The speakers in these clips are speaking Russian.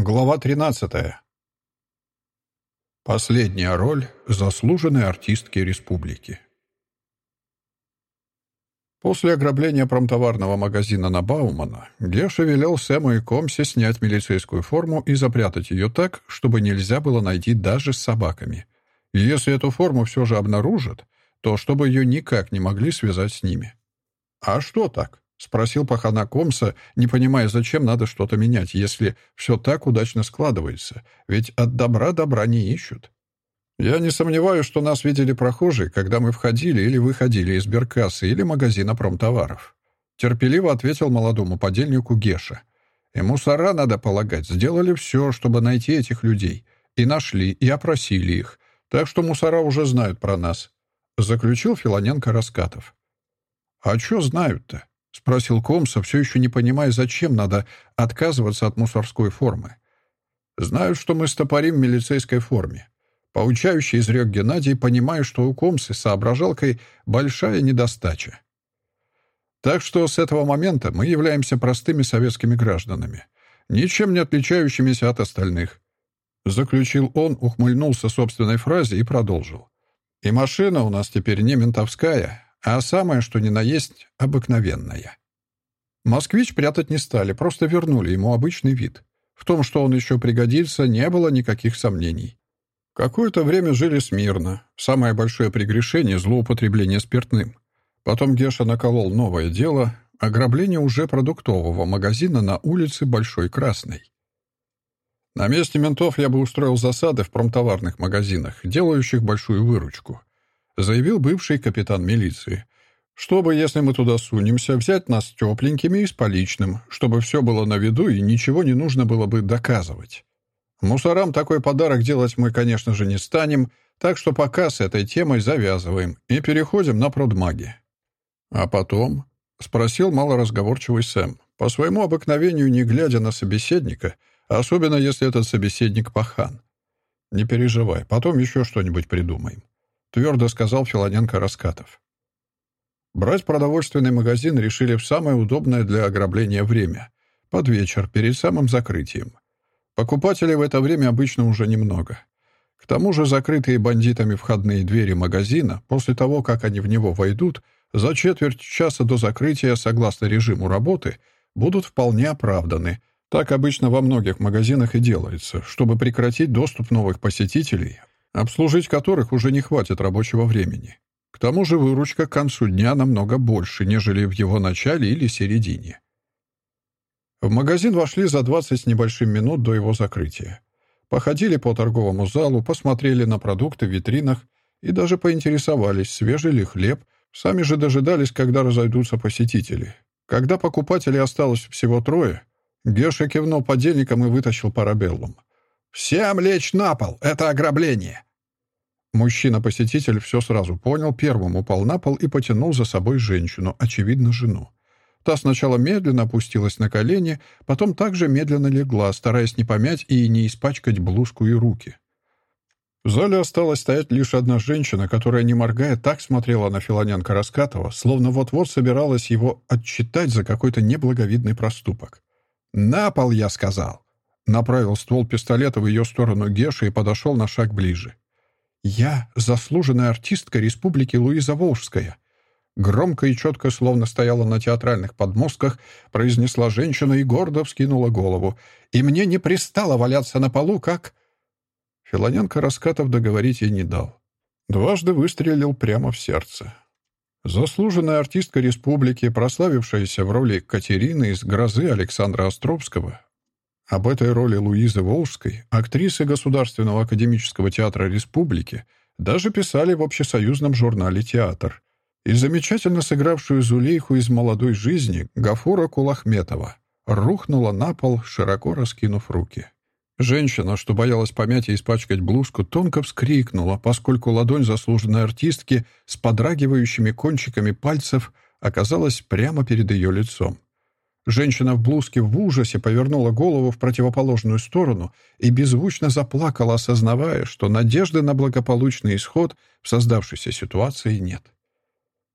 Глава 13. Последняя роль заслуженной артистки республики. После ограбления промтоварного магазина на Баумана Геша велел Сэму и Комсе снять милицейскую форму и запрятать ее так, чтобы нельзя было найти даже с собаками. И если эту форму все же обнаружат, то чтобы ее никак не могли связать с ними. А что так? — спросил пахана Комса, не понимая, зачем надо что-то менять, если все так удачно складывается, ведь от добра добра не ищут. «Я не сомневаюсь, что нас видели прохожие, когда мы входили или выходили из беркассы или магазина промтоваров», терпеливо ответил молодому подельнику Геша. «И мусора, надо полагать, сделали все, чтобы найти этих людей. И нашли, и опросили их. Так что мусора уже знают про нас», заключил Филоненко Раскатов. «А что знают-то?» — спросил Комса, все еще не понимая, зачем надо отказываться от мусорской формы. «Знаю, что мы стопорим в милицейской форме». Поучающий изрек Геннадий, понимая, что у Комсы соображалкой большая недостача. Так что с этого момента мы являемся простыми советскими гражданами, ничем не отличающимися от остальных. Заключил он, ухмыльнулся собственной фразе и продолжил. И машина у нас теперь не ментовская, а самое, что ни на есть, обыкновенное. Москвич прятать не стали, просто вернули ему обычный вид. В том, что он еще пригодится, не было никаких сомнений. Какое-то время жили смирно. Самое большое прегрешение — злоупотребление спиртным. Потом Геша наколол новое дело — ограбление уже продуктового магазина на улице Большой Красной. На месте ментов я бы устроил засады в промтоварных магазинах, делающих большую выручку заявил бывший капитан милиции. «Чтобы, если мы туда сунемся, взять нас тепленькими и с поличным, чтобы все было на виду и ничего не нужно было бы доказывать. Мусорам такой подарок делать мы, конечно же, не станем, так что пока с этой темой завязываем и переходим на продмаги». «А потом?» — спросил малоразговорчивый Сэм, по своему обыкновению не глядя на собеседника, особенно если этот собеседник пахан. «Не переживай, потом еще что-нибудь придумаем». — твердо сказал Филоненко Раскатов. Брать продовольственный магазин решили в самое удобное для ограбления время — под вечер, перед самым закрытием. Покупателей в это время обычно уже немного. К тому же закрытые бандитами входные двери магазина, после того, как они в него войдут, за четверть часа до закрытия, согласно режиму работы, будут вполне оправданы. Так обычно во многих магазинах и делается, чтобы прекратить доступ новых посетителей, обслужить которых уже не хватит рабочего времени. К тому же выручка к концу дня намного больше, нежели в его начале или середине. В магазин вошли за 20 с небольшим минут до его закрытия. Походили по торговому залу, посмотрели на продукты в витринах и даже поинтересовались, свежий ли хлеб, сами же дожидались, когда разойдутся посетители. Когда покупателей осталось всего трое, Геша кивнул подельникам и вытащил парабеллум. «Всем лечь на пол! Это ограбление!» Мужчина-посетитель все сразу понял, первым упал на пол и потянул за собой женщину, очевидно, жену. Та сначала медленно опустилась на колени, потом также медленно легла, стараясь не помять и не испачкать блузку и руки. В зале осталась стоять лишь одна женщина, которая, не моргая, так смотрела на Филоненко Раскатова, словно вот-вот собиралась его отчитать за какой-то неблаговидный проступок. «На пол, я сказал!» Направил ствол пистолета в ее сторону Геша и подошел на шаг ближе. «Я — заслуженная артистка Республики Луиза Волжская», громко и четко, словно стояла на театральных подмостках, произнесла женщина и гордо вскинула голову. «И мне не пристало валяться на полу, как...» Филоненко Раскатов договорить ей не дал. Дважды выстрелил прямо в сердце. Заслуженная артистка республики, прославившаяся в роли Катерины из «Грозы» Александра Островского, об этой роли Луизы Волжской, актрисы Государственного академического театра республики, даже писали в общесоюзном журнале «Театр». И замечательно сыгравшую Зулейху из «Молодой жизни» Гафура Кулахметова рухнула на пол, широко раскинув руки. Женщина, что боялась помять и испачкать блузку, тонко вскрикнула, поскольку ладонь заслуженной артистки с подрагивающими кончиками пальцев оказалась прямо перед ее лицом. Женщина в блузке в ужасе повернула голову в противоположную сторону и беззвучно заплакала, осознавая, что надежды на благополучный исход в создавшейся ситуации нет.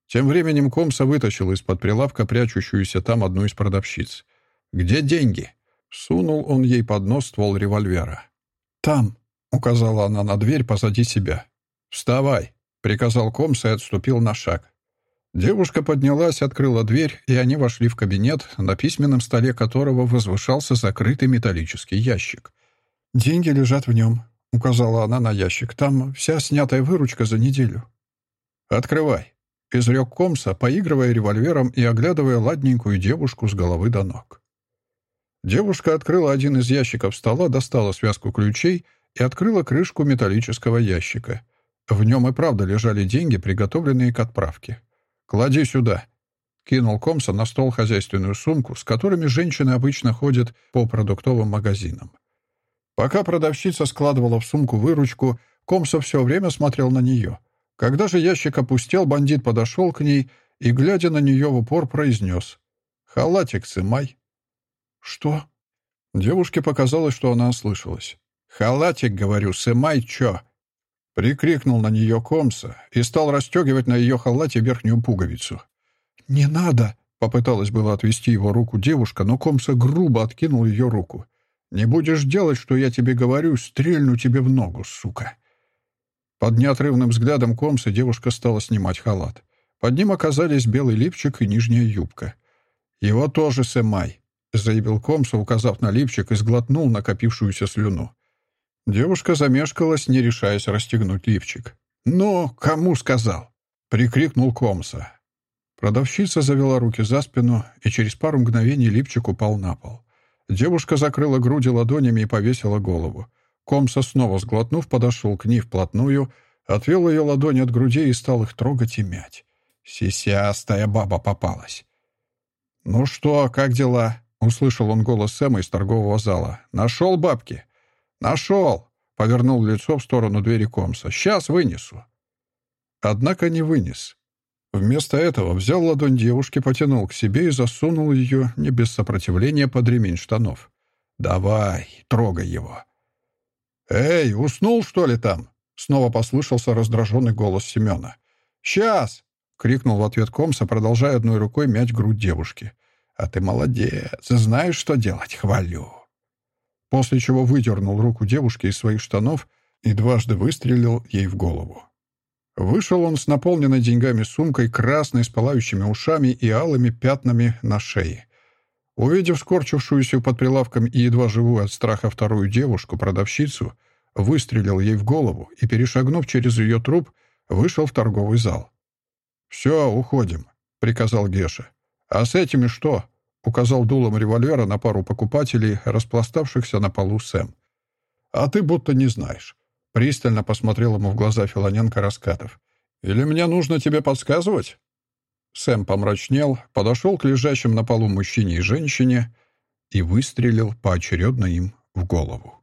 Тем временем Комса вытащил из-под прилавка прячущуюся там одну из продавщиц. «Где деньги?» — Сунул он ей под нос ствол револьвера. «Там», — указала она на дверь позади себя. «Вставай», — приказал Комс и отступил на шаг. Девушка поднялась, открыла дверь, и они вошли в кабинет, на письменном столе которого возвышался закрытый металлический ящик. «Деньги лежат в нем», — указала она на ящик. «Там вся снятая выручка за неделю». «Открывай», — изрек Комса, поигрывая револьвером и оглядывая ладненькую девушку с головы до ног. Девушка открыла один из ящиков стола, достала связку ключей и открыла крышку металлического ящика. В нем и правда лежали деньги, приготовленные к отправке. «Клади сюда», — кинул Комса на стол хозяйственную сумку, с которыми женщины обычно ходят по продуктовым магазинам. Пока продавщица складывала в сумку выручку, Комса все время смотрел на нее. Когда же ящик опустел, бандит подошел к ней и, глядя на нее в упор, произнес «Халатик сымай». «Что?» Девушке показалось, что она ослышалась. «Халатик, говорю, сымай чё?» Прикрикнул на нее Комса и стал расстегивать на ее халате верхнюю пуговицу. «Не надо!» — попыталась было отвести его руку девушка, но Комса грубо откинул ее руку. «Не будешь делать, что я тебе говорю, стрельну тебе в ногу, сука!» Под неотрывным взглядом Комса девушка стала снимать халат. Под ним оказались белый лифчик и нижняя юбка. «Его тоже сымай», — заявил Комса, указав на лифчик и сглотнул накопившуюся слюну. Девушка замешкалась, не решаясь расстегнуть лифчик. «Ну, кому сказал?» — прикрикнул Комса. Продавщица завела руки за спину, и через пару мгновений лифчик упал на пол. Девушка закрыла груди ладонями и повесила голову. Комса, снова сглотнув, подошел к ней вплотную, отвел ее ладони от груди и стал их трогать и мять. Сисястая баба попалась. «Ну что, как дела?» — услышал он голос Сэма из торгового зала. «Нашел бабки?» «Нашел!» — повернул лицо в сторону двери комса. «Сейчас вынесу». Однако не вынес. Вместо этого взял ладонь девушки, потянул к себе и засунул ее, не без сопротивления, под ремень штанов. «Давай, трогай его». «Эй, уснул, что ли, там?» Снова послышался раздраженный голос Семена. «Сейчас!» — крикнул в ответ Комса, продолжая одной рукой мять грудь девушки. «А ты молодец, знаешь, что делать, хвалю» после чего выдернул руку девушки из своих штанов и дважды выстрелил ей в голову. Вышел он с наполненной деньгами сумкой, красной, с пылающими ушами и алыми пятнами на шее. Увидев скорчившуюся под прилавком и едва живую от страха вторую девушку-продавщицу, выстрелил ей в голову и, перешагнув через ее труп, вышел в торговый зал. «Все, уходим», — приказал Геша. «А с этими что?» Указал дулом револьвера на пару покупателей, распластавшихся на полу Сэм. «А ты будто не знаешь». Пристально посмотрел ему в глаза Филоненко Раскатов. «Или мне нужно тебе подсказывать?» Сэм помрачнел, подошел к лежащим на полу мужчине и женщине и выстрелил поочередно им в голову.